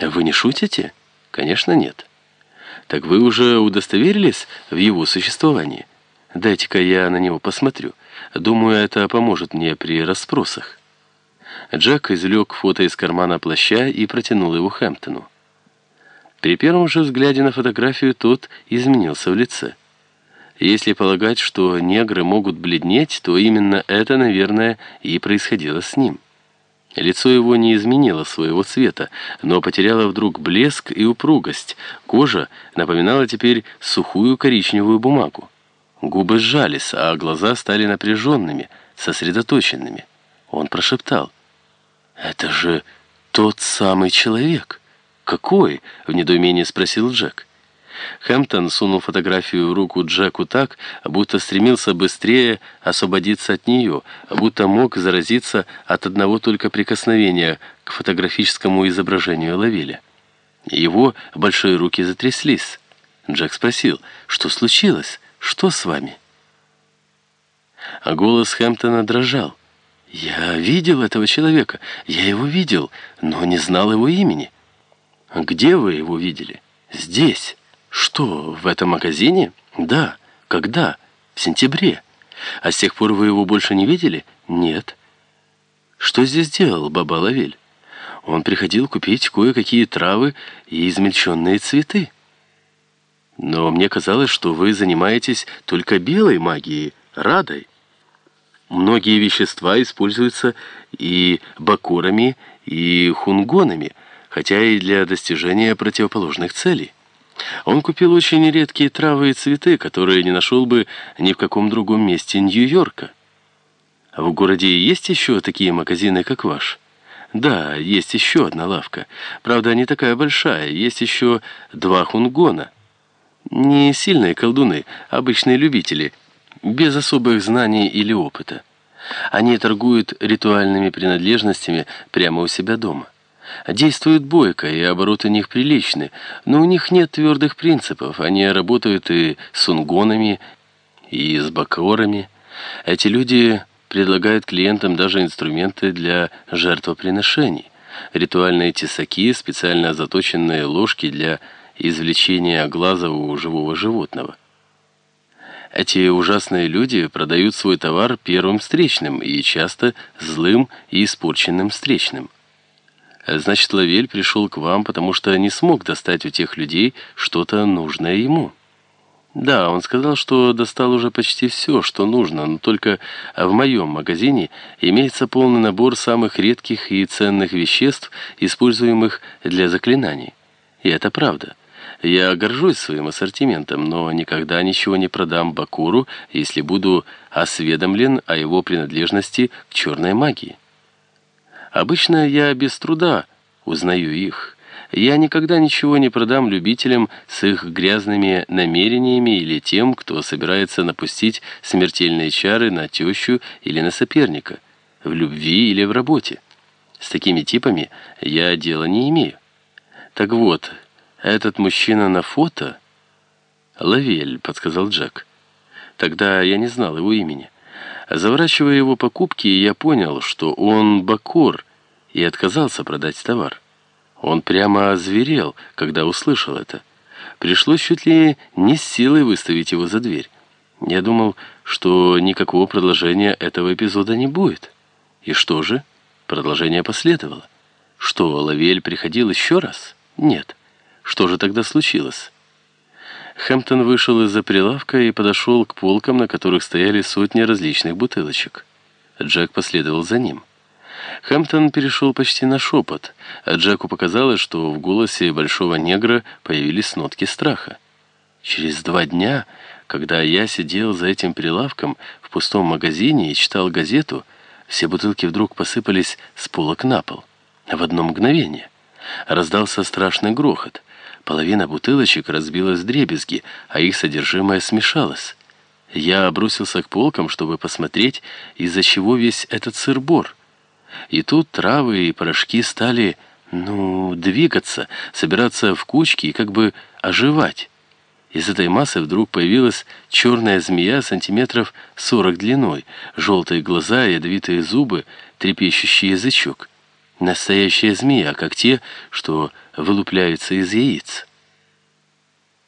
Вы не шутите? Конечно, нет. Так вы уже удостоверились в его существовании? Дайте-ка я на него посмотрю. Думаю, это поможет мне при расспросах. Джек извлек фото из кармана плаща и протянул его Хэмптону. При первом же взгляде на фотографию тот изменился в лице. Если полагать, что негры могут бледнеть, то именно это, наверное, и происходило с ним. Лицо его не изменило своего цвета, но потеряло вдруг блеск и упругость. Кожа напоминала теперь сухую коричневую бумагу. Губы сжались, а глаза стали напряженными, сосредоточенными. Он прошептал. «Это же тот самый человек!» «Какой?» — в недоумении спросил Джек. Хэмптон сунул фотографию в руку Джеку так, будто стремился быстрее освободиться от нее, будто мог заразиться от одного только прикосновения к фотографическому изображению Лавиля. Его большие руки затряслись. Джек спросил, что случилось, что с вами? А голос Хэмптона дрожал. «Я видел этого человека, я его видел, но не знал его имени». «Где вы его видели?» «Здесь». «Что, в этом магазине?» «Да». «Когда?» «В сентябре». «А с тех пор вы его больше не видели?» «Нет». «Что здесь делал Баба Лавель?» «Он приходил купить кое-какие травы и измельченные цветы». «Но мне казалось, что вы занимаетесь только белой магией, радой». Многие вещества используются и бакурами, и хунгонами, хотя и для достижения противоположных целей. Он купил очень редкие травы и цветы, которые не нашел бы ни в каком другом месте Нью-Йорка. А в городе есть еще такие магазины, как ваш? Да, есть еще одна лавка. Правда, не такая большая. Есть еще два хунгона. Не сильные колдуны, обычные любители, без особых знаний или опыта. Они торгуют ритуальными принадлежностями прямо у себя дома. Действуют бойко, и обороты них приличны, но у них нет твердых принципов. Они работают и с унгонами, и с бакорами. Эти люди предлагают клиентам даже инструменты для жертвоприношений. Ритуальные тесаки, специально заточенные ложки для извлечения глаза у живого животного. Эти ужасные люди продают свой товар первым встречным и часто злым и испорченным встречным. Значит, Лавель пришел к вам, потому что не смог достать у тех людей что-то нужное ему. Да, он сказал, что достал уже почти все, что нужно, но только в моем магазине имеется полный набор самых редких и ценных веществ, используемых для заклинаний. И это правда. Я горжусь своим ассортиментом, но никогда ничего не продам Бакуру, если буду осведомлен о его принадлежности к черной магии. Обычно я без труда узнаю их. Я никогда ничего не продам любителям с их грязными намерениями или тем, кто собирается напустить смертельные чары на тещу или на соперника, в любви или в работе. С такими типами я дела не имею. Так вот, этот мужчина на фото... «Лавель», — подсказал Джек. Тогда я не знал его имени. Заворачивая его покупки, я понял, что он бакур и отказался продать товар. Он прямо озверел, когда услышал это. Пришлось чуть ли не с силой выставить его за дверь. Я думал, что никакого продолжения этого эпизода не будет. И что же? Продолжение последовало. Что, Лавель приходил еще раз? Нет. Что же тогда случилось? Хэмптон вышел из-за прилавка и подошел к полкам, на которых стояли сотни различных бутылочек. Джек последовал за ним. Хэмптон перешел почти на шепот, а Джеку показалось, что в голосе большого негра появились нотки страха. Через два дня, когда я сидел за этим прилавком в пустом магазине и читал газету, все бутылки вдруг посыпались с полок на пол. В одно мгновение. Раздался страшный грохот. Половина бутылочек разбилась в дребезги, а их содержимое смешалось. Я бросился к полкам, чтобы посмотреть, из-за чего весь этот сыр-бор. И тут травы и порошки стали, ну, двигаться, собираться в кучки и как бы оживать. Из этой массы вдруг появилась черная змея сантиметров сорок длиной, желтые глаза, ядовитые зубы, трепещущий язычок. Настоящая змея, как те, что вылупляются из яиц.